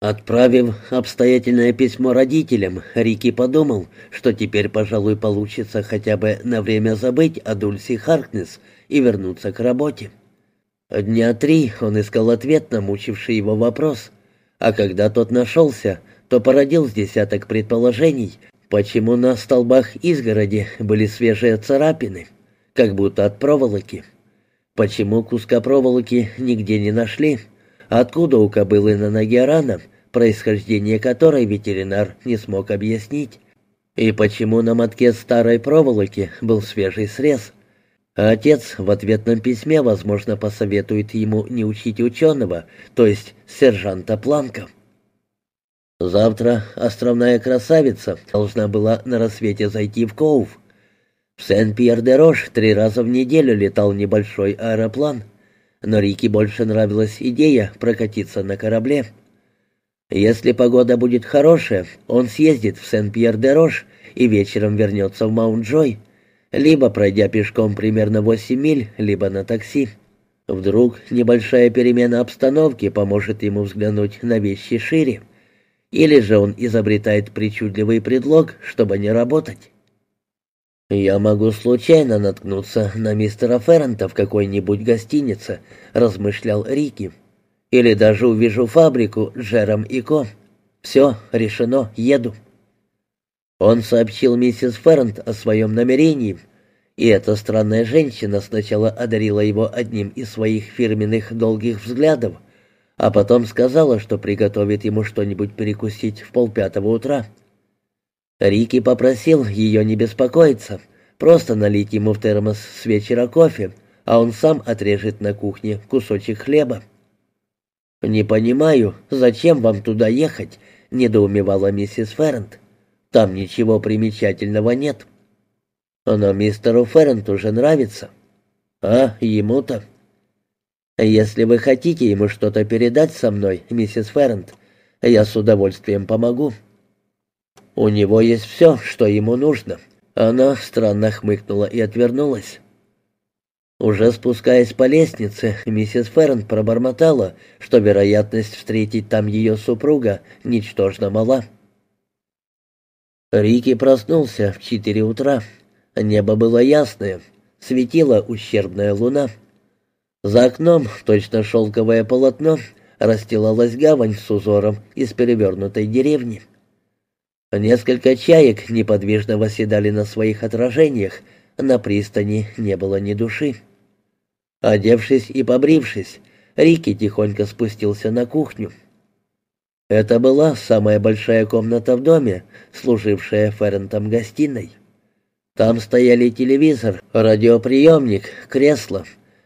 Отправив обстоятельное письмо родителям, Рики подумал, что теперь, пожалуй, получится хотя бы на время забыть о Дульси Харкнес и вернуться к работе. Дня три он искал ответ на мучивший его вопрос, а когда тот нашелся, то породил с десяток предположений, почему на столбах изгороди были свежие царапины, как будто от проволоки. Почему куска проволоки нигде не нашли, Откуда у кобылы на ноге рана, происхождение которой ветеринар не смог объяснить? И почему на мотке старой проволоки был свежий срез? Отец в ответном письме, возможно, посоветует ему не учить ученого, то есть сержанта Планка. Завтра островная красавица должна была на рассвете зайти в Коув. В Сен-Пьер-де-Рош три раза в неделю летал небольшой аэроплан — но Рике больше нравилась идея прокатиться на корабле. Если погода будет хорошая, он съездит в Сен-Пьер-де-Рош и вечером вернется в Маунт-Джой, либо пройдя пешком примерно 8 миль, либо на такси. Вдруг небольшая перемена обстановки поможет ему взглянуть на вещи шире, или же он изобретает причудливый предлог, чтобы не работать. «Я могу случайно наткнуться на мистера Феррента в какой-нибудь гостинице», — размышлял Рики. «Или даже увижу фабрику Джером и Ко. Все, решено, еду». Он сообщил миссис Феррент о своем намерении, и эта странная женщина сначала одарила его одним из своих фирменных долгих взглядов, а потом сказала, что приготовит ему что-нибудь перекусить в полпятого утра. Рики попросил ее не беспокоиться, просто налить ему в термос с вечера кофе, а он сам отрежет на кухне кусочек хлеба. «Не понимаю, зачем вам туда ехать?» — недоумевала миссис Феррент. «Там ничего примечательного нет». «Но мистеру Ферренту уже нравится». «А, ему-то». «Если вы хотите ему что-то передать со мной, миссис Феррент, я с удовольствием помогу». У него есть все, что ему нужно». Она странно хмыкнула и отвернулась. Уже спускаясь по лестнице, миссис Ферн пробормотала, что вероятность встретить там ее супруга ничтожно мала. Рики проснулся в четыре утра. Небо было ясное, светила ущербная луна. За окном, точно шелковое полотно, расстилалась гавань с узором из перевернутой деревни. Несколько чаек неподвижно восседали на своих отражениях, на пристани не было ни души. Одевшись и побрившись, Рики тихонько спустился на кухню. Это была самая большая комната в доме, служившая Феррентом гостиной. Там стояли телевизор, радиоприемник, кресло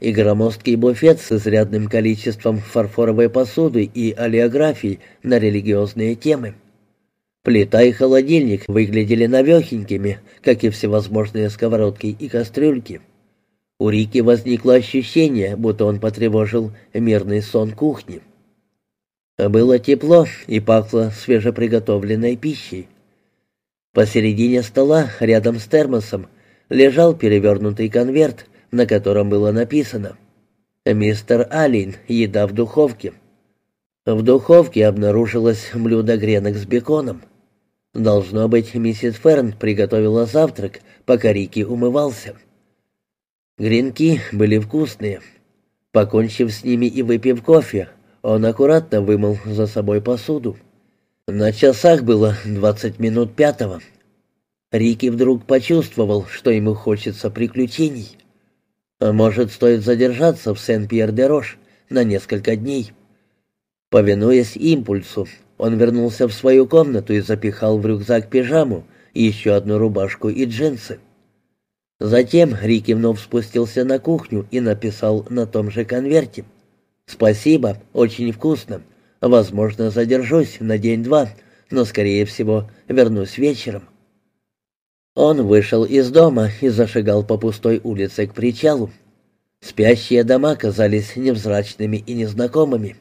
и громоздкий буфет с изрядным количеством фарфоровой посуды и олеографий на религиозные темы. Плита и холодильник выглядели навехенькими, как и всевозможные сковородки и кастрюльки. У Рики возникло ощущение, будто он потревожил мирный сон кухни. Было тепло и пахло свежеприготовленной пищей. Посередине стола, рядом с термосом, лежал перевернутый конверт, на котором было написано «Мистер Алин, еда в духовке». В духовке обнаружилось блюдо гренок с беконом. Должно быть, миссис Ферн приготовила завтрак, пока Рики умывался. Гренки были вкусные. Покончив с ними и выпив кофе, он аккуратно вымыл за собой посуду. На часах было двадцать минут пятого. Рики вдруг почувствовал, что ему хочется приключений. Может, стоит задержаться в Сен-Пьер-де-Рош на несколько дней. Повинуясь импульсу, он вернулся в свою комнату и запихал в рюкзак пижаму, еще одну рубашку и джинсы. Затем Рики вновь спустился на кухню и написал на том же конверте. «Спасибо, очень вкусно. Возможно, задержусь на день-два, но, скорее всего, вернусь вечером». Он вышел из дома и зашагал по пустой улице к причалу. Спящие дома казались невзрачными и незнакомыми.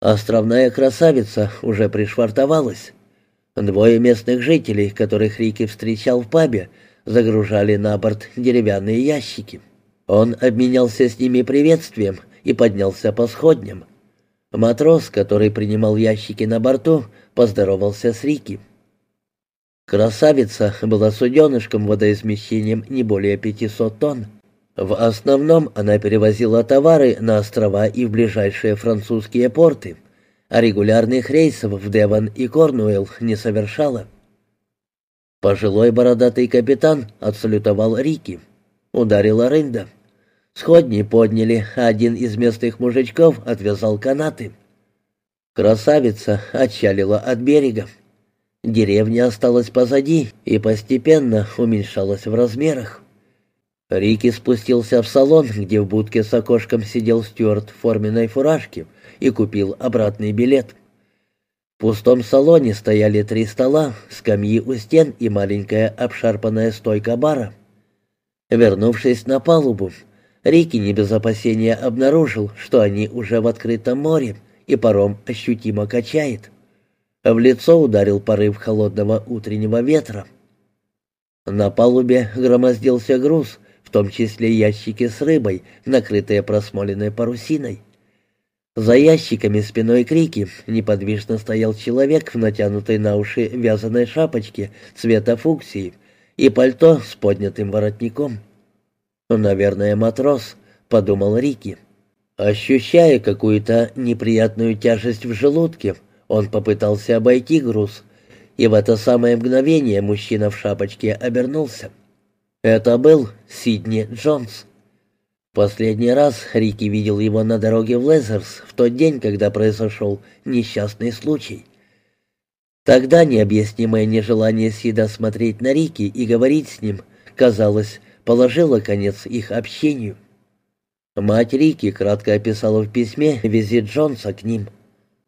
Островная красавица уже пришвартовалась. Двое местных жителей, которых Рики встречал в пабе, загружали на борт деревянные ящики. Он обменялся с ними приветствием и поднялся по сходням. Матрос, который принимал ящики на борту, поздоровался с Рики. Красавица была суденышком водоизмещением не более 500 тонн. В основном она перевозила товары на острова и в ближайшие французские порты, а регулярных рейсов в Девон и Корнуэлл не совершала. Пожилой бородатый капитан отсалютовал Рики. Ударила рында. Сходни подняли, а один из местных мужичков отвязал канаты. Красавица отчалила от берега. Деревня осталась позади и постепенно уменьшалась в размерах. Рики спустился в салон, где в будке с окошком сидел Стюарт в форменной фуражке и купил обратный билет. В пустом салоне стояли три стола, скамьи у стен и маленькая обшарпанная стойка бара. Вернувшись на палубу, Рики не без опасения обнаружил, что они уже в открытом море, и паром ощутимо качает. В лицо ударил порыв холодного утреннего ветра. На палубе громоздился груз, в том числе ящики с рыбой, накрытые просмоленной парусиной. За ящиками спиной крики неподвижно стоял человек в натянутой на уши вязаной шапочке цвета фуксии и пальто с поднятым воротником. «Наверное, матрос», — подумал Рики. Ощущая какую-то неприятную тяжесть в желудке, он попытался обойти груз, и в это самое мгновение мужчина в шапочке обернулся. Это был Сидни Джонс. Последний раз Рики видел его на дороге в Лезерс в тот день, когда произошел несчастный случай. Тогда необъяснимое нежелание Сида смотреть на Рики и говорить с ним, казалось, положила конец их общению. Мать Рики кратко описала в письме визит Джонса к ним.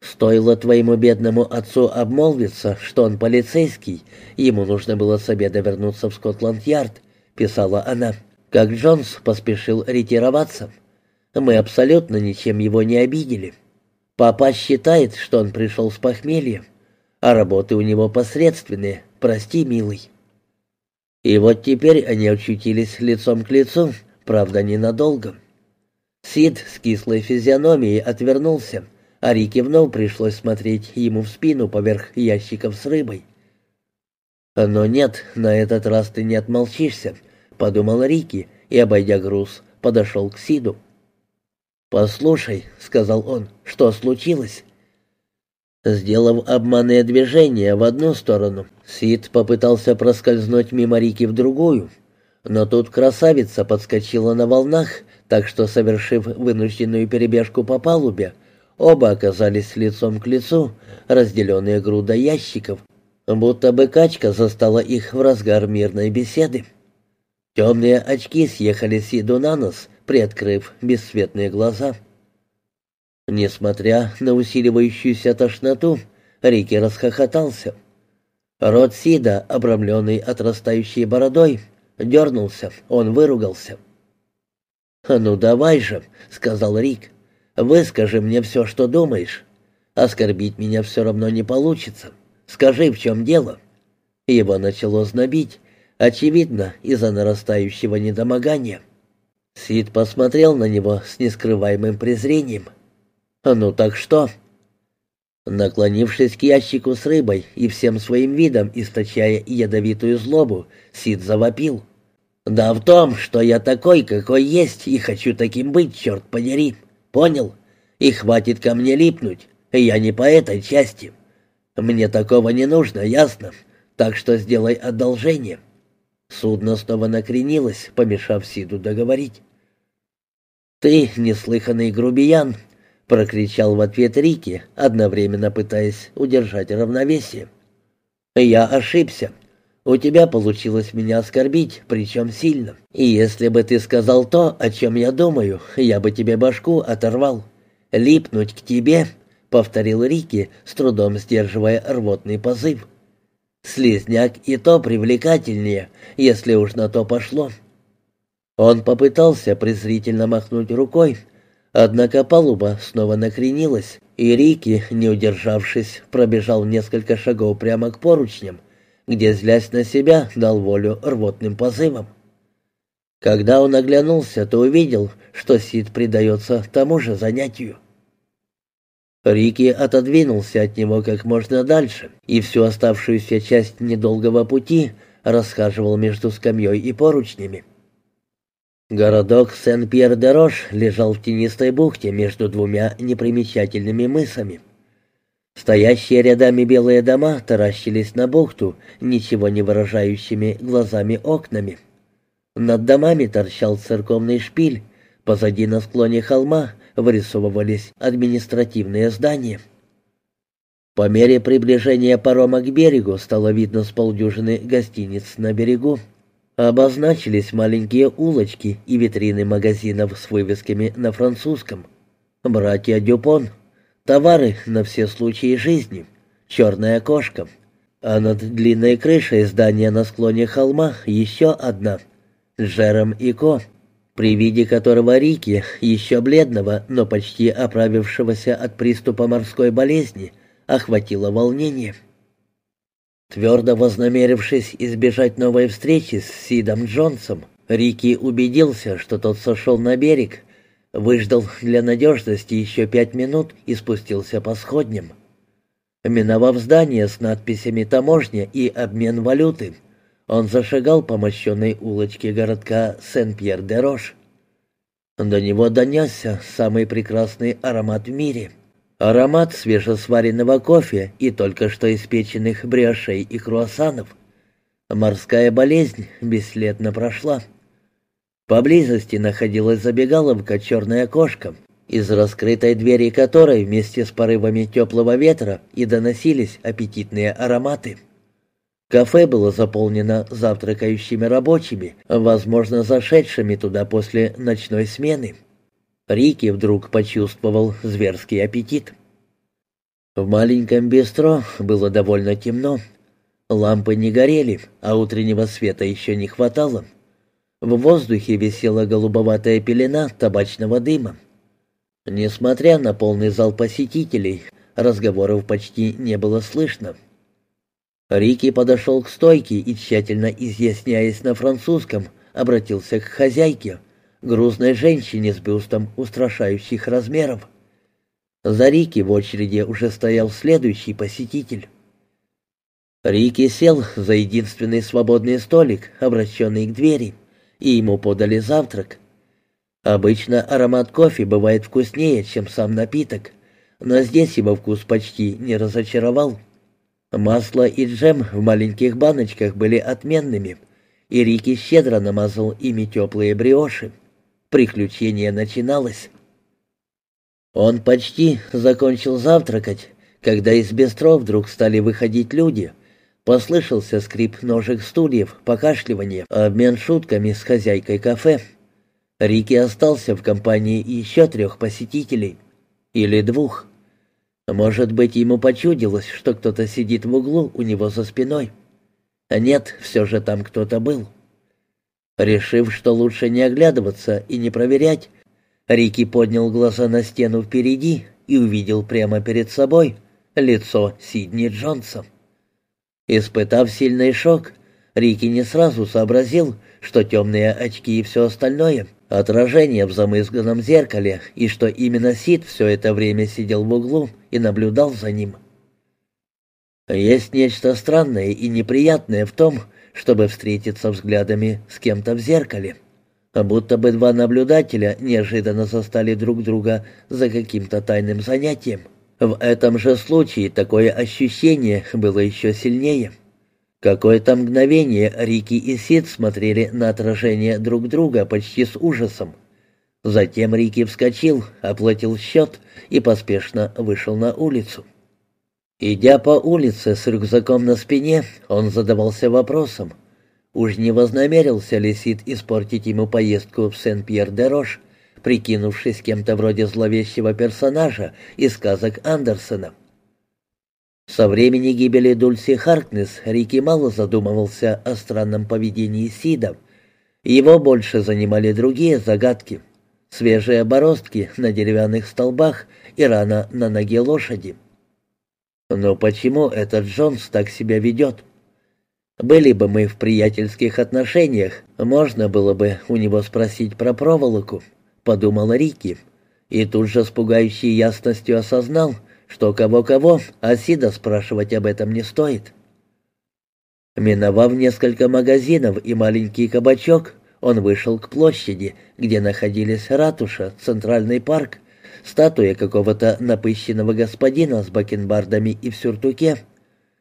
«Стоило твоему бедному отцу обмолвиться, что он полицейский, ему нужно было с обеда вернуться в Скотланд-Ярд», — писала она, как Джонс поспешил ретироваться. «Мы абсолютно ничем его не обидели. Папа считает, что он пришел с похмелья, а работы у него посредственные, прости, милый». И вот теперь они очутились лицом к лицу, правда, ненадолго. Сид с кислой физиономией отвернулся, а Рике вновь пришлось смотреть ему в спину поверх ящиков с рыбой. «Но нет, на этот раз ты не отмолчишься», — подумал Рики и, обойдя груз, подошел к Сиду. «Послушай», — сказал он, — «что случилось?» Сделав обманное движение в одну сторону, Сид попытался проскользнуть мимо Рики в другую, но тут красавица подскочила на волнах, так что, совершив вынужденную перебежку по палубе, оба оказались лицом к лицу, разделенные грудой ящиков, будто бы качка застала их в разгар мирной беседы. Темные очки съехали Сиду на нос, приоткрыв бесцветные глаза. Несмотря на усиливающуюся тошноту, Рики расхохотался. Рот Сида, обрамленный отрастающей бородой, дернулся, он выругался. «Ну давай же», — сказал Рик, — «выскажи мне все, что думаешь. Оскорбить меня все равно не получится. Скажи, в чем дело?» Его начало знобить, очевидно, из-за нарастающего недомогания. Сид посмотрел на него с нескрываемым презрением — «Ну так что?» Наклонившись к ящику с рыбой и всем своим видом источая ядовитую злобу, Сид завопил. «Да в том, что я такой, какой есть, и хочу таким быть, черт подери. Понял? И хватит ко мне липнуть. Я не по этой части. Мне такого не нужно, ясно? Так что сделай одолжение». Судно снова накренилось, помешав Сиду договорить. «Ты, неслыханный грубиян, прокричал в ответ Рики, одновременно пытаясь удержать равновесие. «Я ошибся. У тебя получилось меня оскорбить, причем сильно. И если бы ты сказал то, о чем я думаю, я бы тебе башку оторвал. Липнуть к тебе», — повторил Рики, с трудом сдерживая рвотный позыв. «Слизняк и то привлекательнее, если уж на то пошло». Он попытался презрительно махнуть рукой, Однако палуба снова накренилась, и Рики, не удержавшись, пробежал несколько шагов прямо к поручням, где, злясь на себя, дал волю рвотным позывам. Когда он оглянулся, то увидел, что Сид предается тому же занятию. Рики отодвинулся от него как можно дальше, и всю оставшуюся часть недолгого пути расхаживал между скамьей и поручнями. Городок Сен-Пьер-де-Рош лежал в тенистой бухте между двумя непримечательными мысами. Стоящие рядами белые дома таращились на бухту, ничего не выражающими глазами окнами. Над домами торчал церковный шпиль, позади на склоне холма вырисовывались административные здания. По мере приближения парома к берегу стало видно с полдюжины гостиниц на берегу. Обозначились маленькие улочки и витрины магазинов с вывесками на французском. «Братья Дюпон», «Товары на все случаи жизни», «Черная кошка», а над длинной крышей здания на склоне холма еще одна «Жером и Ко», при виде которого Рики, еще бледного, но почти оправившегося от приступа морской болезни, охватило волнение. Твердо вознамерившись избежать новой встречи с Сидом Джонсом, Рики убедился, что тот сошел на берег, выждал для надежности еще пять минут и спустился по сходням. Миновав здание с надписями «Таможня» и «Обмен валюты», он зашагал по мощенной улочке городка Сен-Пьер-де-Рош. До него донесся самый прекрасный аромат в мире. Аромат свежесваренного кофе и только что испеченных бриошей и круассанов. Морская болезнь бесследно прошла. Поблизости находилась забегаловка «Черная кошка», из раскрытой двери которой вместе с порывами теплого ветра и доносились аппетитные ароматы. Кафе было заполнено завтракающими рабочими, возможно, зашедшими туда после ночной смены. Рики вдруг почувствовал зверский аппетит. В маленьком бистро было довольно темно. Лампы не горели, а утреннего света еще не хватало. В воздухе висела голубоватая пелена табачного дыма. Несмотря на полный зал посетителей, разговоров почти не было слышно. Рики подошел к стойке и, тщательно изъясняясь на французском, обратился к хозяйке, грузной женщине с бюстом устрашающих размеров. За Рики в очереди уже стоял следующий посетитель. Рики сел за единственный свободный столик, обращенный к двери, и ему подали завтрак. Обычно аромат кофе бывает вкуснее, чем сам напиток, но здесь его вкус почти не разочаровал. Масло и джем в маленьких баночках были отменными, и Рики щедро намазал ими теплые бриоши. Приключение начиналось. Он почти закончил завтракать, когда из бестро вдруг стали выходить люди. Послышался скрип ножек стульев, покашливание, обмен шутками с хозяйкой кафе. Рики остался в компании еще трех посетителей. Или двух. Может быть, ему почудилось, что кто-то сидит в углу у него за спиной. А нет, все же там кто-то был. Решив, что лучше не оглядываться и не проверять, Рики поднял глаза на стену впереди и увидел прямо перед собой лицо Сидни Джонса. Испытав сильный шок, Рики не сразу сообразил, что темные очки и все остальное — отражение в замызганном зеркале, и что именно Сид все это время сидел в углу и наблюдал за ним. Есть нечто странное и неприятное в том, чтобы встретиться взглядами с кем-то в зеркале. Будто бы два наблюдателя неожиданно застали друг друга за каким-то тайным занятием. В этом же случае такое ощущение было еще сильнее. Какое-то мгновение Рики и Сид смотрели на отражение друг друга почти с ужасом. Затем Рики вскочил, оплатил счет и поспешно вышел на улицу. Идя по улице с рюкзаком на спине, он задавался вопросом, уж не вознамерился ли Сид испортить ему поездку в Сен-Пьер-де-Рош, прикинувшись кем-то вроде зловещего персонажа из сказок Андерсона. Со времени гибели Дульси Харкнес Рики мало задумывался о странном поведении Сида. Его больше занимали другие загадки. Свежие бороздки на деревянных столбах и рана на ноге лошади. Но почему этот Джонс так себя ведет? Были бы мы в приятельских отношениях, можно было бы у него спросить про проволоку, подумал Рики, и тут же с пугающей ясностью осознал, что кого-кого, а Сида спрашивать об этом не стоит. Миновав несколько магазинов и маленький кабачок, он вышел к площади, где находились ратуша, центральный парк, статуя какого-то напыщенного господина с бакенбардами и в сюртуке,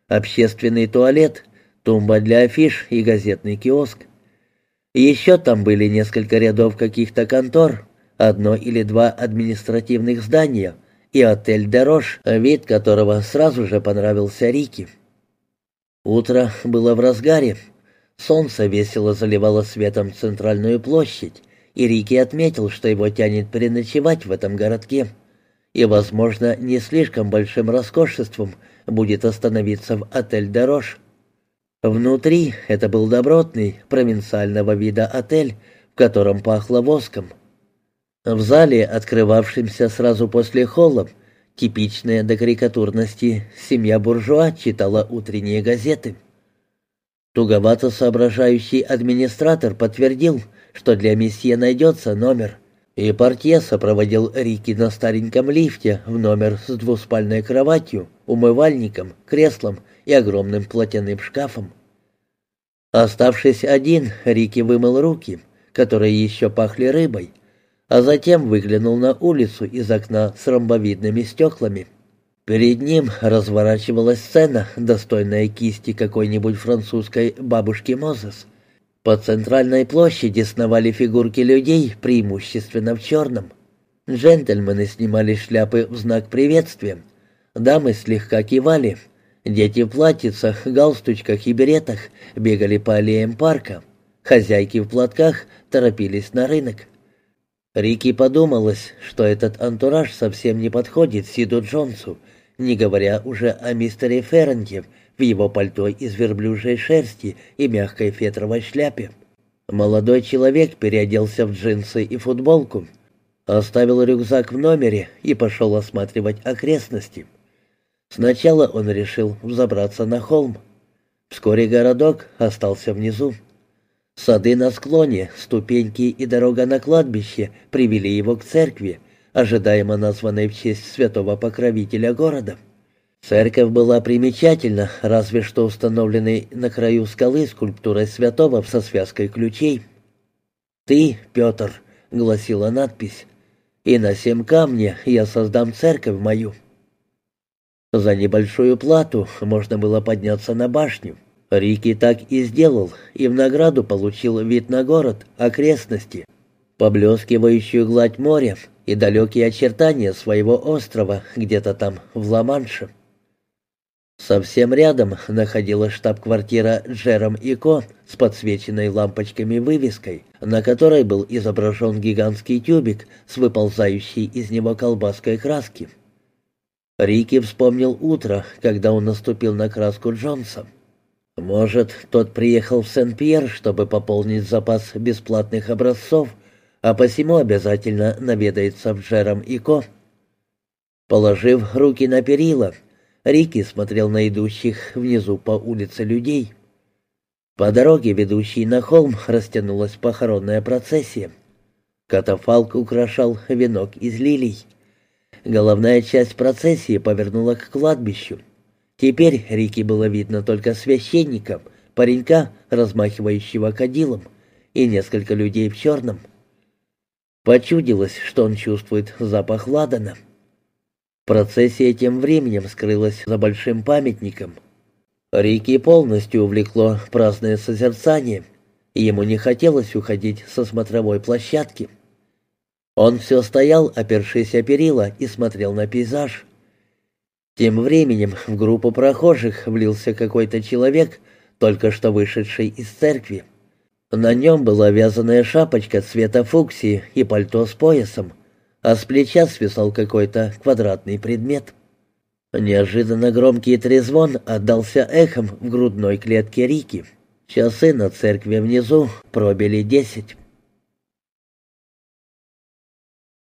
общественный туалет, тумба для афиш и газетный киоск. Еще там были несколько рядов каких-то контор, одно или два административных здания и отель «Дерош», вид которого сразу же понравился Рике. Утро было в разгаре. Солнце весело заливало светом центральную площадь, и Рики отметил, что его тянет переночевать в этом городке. И, возможно, не слишком большим роскошеством будет остановиться в отель «Дерош». Внутри это был добротный, провинциального вида отель, в котором пахло воском. В зале, открывавшемся сразу после холла, типичная до карикатурности семья буржуа читала утренние газеты. Туговато соображающий администратор подтвердил, что для месье найдется номер, и портье сопроводил Рики на стареньком лифте в номер с двуспальной кроватью, умывальником, креслом и огромным платяным шкафом. Оставшись один, Рики вымыл руки, которые еще пахли рыбой, а затем выглянул на улицу из окна с ромбовидными стеклами. Перед ним разворачивалась сцена, достойная кисти какой-нибудь французской бабушки Мозес. По центральной площади сновали фигурки людей, преимущественно в черном. Джентльмены снимали шляпы в знак приветствия. Дамы слегка кивали. Дети в платьицах, галстучках и беретах бегали по аллеям парка. Хозяйки в платках торопились на рынок. Рики подумалось, что этот антураж совсем не подходит Сиду Джонсу, не говоря уже о мистере Ферренте в его пальто из верблюжьей шерсти и мягкой фетровой шляпе. Молодой человек переоделся в джинсы и футболку, оставил рюкзак в номере и пошел осматривать окрестности. Сначала он решил взобраться на холм. Вскоре городок остался внизу. Сады на склоне, ступеньки и дорога на кладбище привели его к церкви, ожидаемо названной в честь святого покровителя города. Церковь была примечательна, разве что установленной на краю скалы скульптурой святого со связкой ключей. «Ты, Петр», — гласила надпись, — «и на семь камне я создам церковь мою». За небольшую плату можно было подняться на башню. Рики так и сделал, и в награду получил вид на город, окрестности, поблескивающую гладь моря и далекие очертания своего острова где-то там, в Ла-Манше. Совсем рядом находилась штаб-квартира Джером и Ко с подсвеченной лампочками вывеской, на которой был изображен гигантский тюбик с выползающей из него колбаской краски. Рики вспомнил утро, когда он наступил на краску Джонса. Может, тот приехал в Сен-Пьер, чтобы пополнить запас бесплатных образцов, а посему обязательно наведается в Джером и Ко. Положив руки на перила, Рики смотрел на идущих внизу по улице людей. По дороге, ведущей на холм, растянулась похоронная процессия. Катафалк украшал венок из лилий. Головная часть процессии повернула к кладбищу. Теперь Рики было видно только священника, паренька, размахивающего кадилом, и несколько людей в черном. Почудилось, что он чувствует запах ладана. Процессия тем временем скрылась за большим памятником. Рики полностью увлекло праздное созерцание, и ему не хотелось уходить со смотровой площадки. Он все стоял, опершись о перила, и смотрел на пейзаж. Тем временем в группу прохожих влился какой-то человек, только что вышедший из церкви. На нем была вязаная шапочка цвета фуксии и пальто с поясом, а с плеча свисал какой-то квадратный предмет. Неожиданно громкий трезвон отдался эхом в грудной клетке Рики. Часы на церкви внизу пробили десять.